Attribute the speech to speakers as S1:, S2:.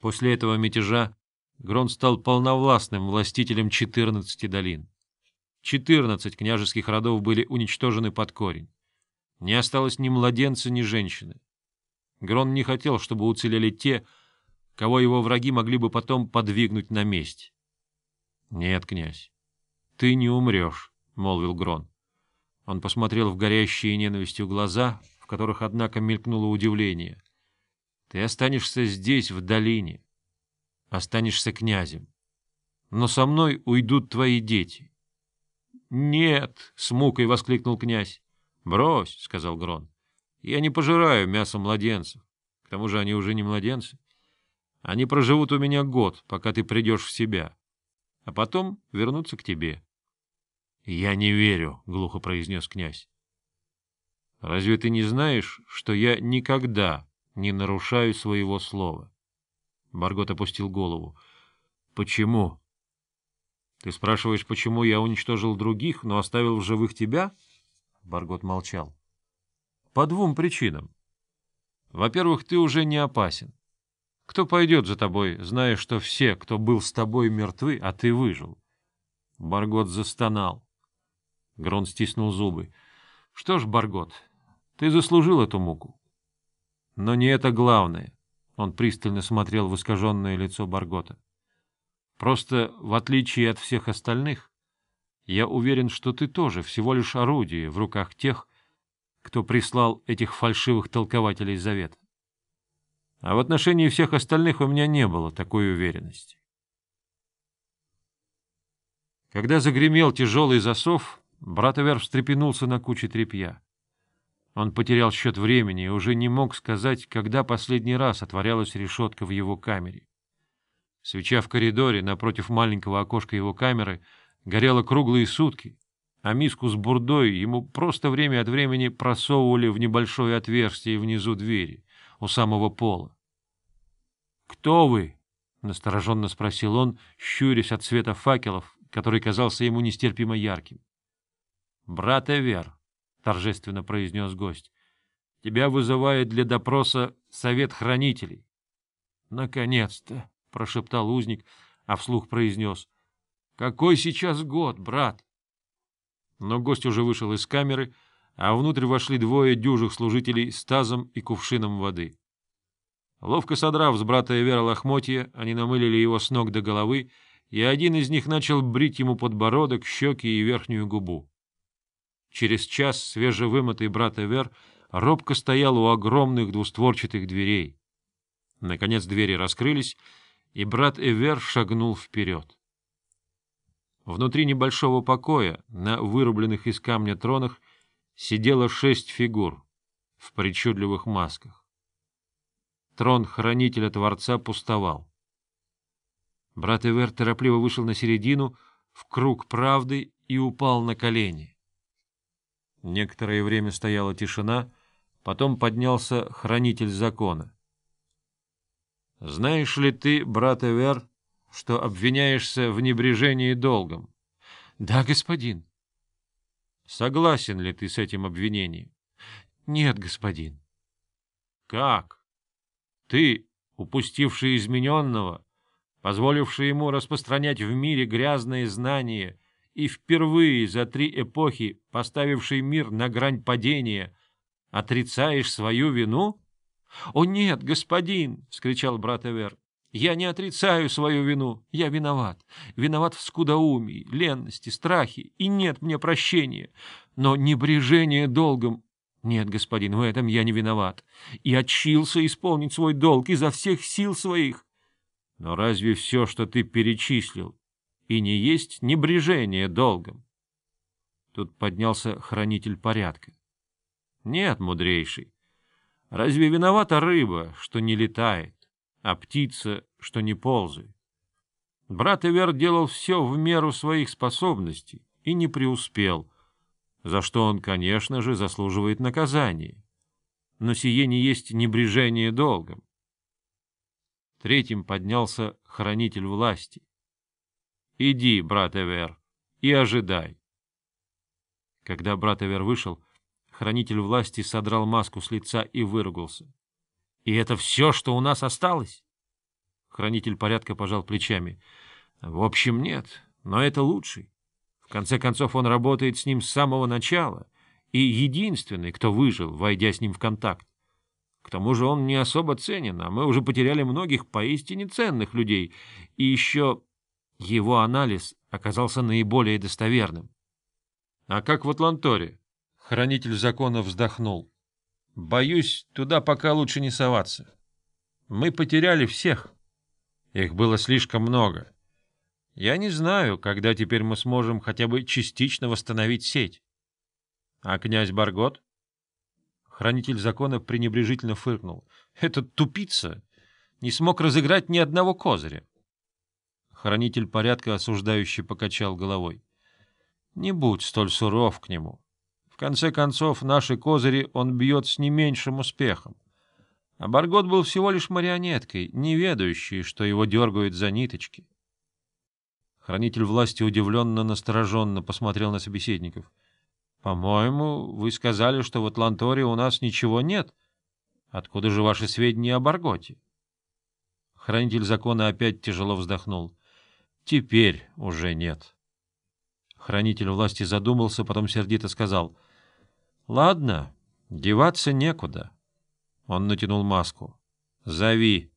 S1: После этого мятежа Грон стал полновластным властителем 14 долин. 14 княжеских родов были уничтожены под корень. Не осталось ни младенца, ни женщины. Грон не хотел, чтобы уцелели те, кого его враги могли бы потом подвигнуть на месть. — Нет, князь, ты не умрешь, — молвил Грон. Он посмотрел в горящие ненавистью глаза, в которых, однако, мелькнуло удивление. — Ты останешься здесь, в долине. Останешься князем. Но со мной уйдут твои дети. — Нет! — с мукой воскликнул князь. — Брось, — сказал Грон. — Я не пожираю мясо младенцев. К тому же они уже не младенцы. Они проживут у меня год, пока ты придешь в себя, а потом вернутся к тебе. — Я не верю, — глухо произнес князь. — Разве ты не знаешь, что я никогда не нарушаю своего слова? Баргот опустил голову. — Почему? — Ты спрашиваешь, почему я уничтожил других, но оставил в живых тебя? Баргот молчал. — По двум причинам. Во-первых, ты уже не опасен. Кто пойдет за тобой, зная, что все, кто был с тобой, мертвы, а ты выжил? Баргот застонал. Грон стиснул зубы. — Что ж, Баргот, ты заслужил эту муку. Но не это главное. Он пристально смотрел в искаженное лицо Баргота. Просто, в отличие от всех остальных, я уверен, что ты тоже всего лишь орудие в руках тех, кто прислал этих фальшивых толкователей завета. А в отношении всех остальных у меня не было такой уверенности. Когда загремел тяжелый засов, брат Эвер встрепенулся на куче тряпья. Он потерял счет времени и уже не мог сказать, когда последний раз отворялась решетка в его камере. Свеча в коридоре напротив маленького окошка его камеры горела круглые сутки, а миску с бурдой ему просто время от времени просовывали в небольшое отверстие внизу двери у самого пола. — Кто вы? — настороженно спросил он, щурясь от света факелов, который казался ему нестерпимо ярким. — Брат Эвер, — торжественно произнес гость, — тебя вызывает для допроса совет хранителей. — Наконец-то! — прошептал узник, а вслух произнес. — Какой сейчас год, брат? Но гость уже вышел из камеры, — а внутрь вошли двое дюжих служителей с тазом и кувшином воды. Ловко содрав с брата Эвера лохмотья, они намылили его с ног до головы, и один из них начал брить ему подбородок, щеки и верхнюю губу. Через час свежевымытый брат Эвер робко стоял у огромных двустворчатых дверей. Наконец двери раскрылись, и брат Эвер шагнул вперед. Внутри небольшого покоя, на вырубленных из камня тронах, сидело шесть фигур в причудливых масках. Трон хранителя Творца пустовал. Брат Эвер торопливо вышел на середину, в круг правды и упал на колени. Некоторое время стояла тишина, потом поднялся хранитель закона. — Знаешь ли ты, брат Эвер, что обвиняешься в небрежении долгом? — Да, господин. Согласен ли ты с этим обвинением? — Нет, господин. — Как? Ты, упустивший измененного, позволивший ему распространять в мире грязные знания и впервые за три эпохи поставивший мир на грань падения, отрицаешь свою вину? — О нет, господин! — вскричал брат Эвер. Я не отрицаю свою вину. Я виноват. Виноват в скудоумии, ленности, страхе, и нет мне прощения. Но небрежение долгом... Нет, господин, в этом я не виноват. И отчился исполнить свой долг изо всех сил своих. Но разве все, что ты перечислил, и не есть небрежение долгом? Тут поднялся хранитель порядка. Нет, мудрейший, разве виновата рыба, что не летает? а птица, что не ползает. Брат Эвер делал все в меру своих способностей и не преуспел, за что он, конечно же, заслуживает наказания. Но сие не есть небрежение долгом. Третьим поднялся хранитель власти. «Иди, брат Эвер, и ожидай». Когда брат Эвер вышел, хранитель власти содрал маску с лица и выругался. И это все, что у нас осталось? Хранитель порядка пожал плечами. — В общем, нет, но это лучший. В конце концов, он работает с ним с самого начала и единственный, кто выжил, войдя с ним в контакт. К тому же он не особо ценен, а мы уже потеряли многих поистине ценных людей. И еще его анализ оказался наиболее достоверным. — А как в Атланторе? Хранитель закона вздохнул. — Боюсь, туда пока лучше не соваться. Мы потеряли всех. Их было слишком много. Я не знаю, когда теперь мы сможем хотя бы частично восстановить сеть. А князь Баргот? Хранитель закона пренебрежительно фыркнул. Этот тупица не смог разыграть ни одного козыря. Хранитель порядка осуждающий покачал головой. Не будь столь суров к нему. В конце концов, наши козыри он бьет с не меньшим успехом. А Баргот был всего лишь марионеткой, не ведающей, что его дергают за ниточки. Хранитель власти удивленно, настороженно посмотрел на собеседников. — По-моему, вы сказали, что в Атланторе у нас ничего нет. Откуда же ваши сведения о Барготе? Хранитель закона опять тяжело вздохнул. — Теперь уже нет. Хранитель власти задумался, потом сердито сказал. — Ладно, деваться некуда. Он натянул маску. — Зови.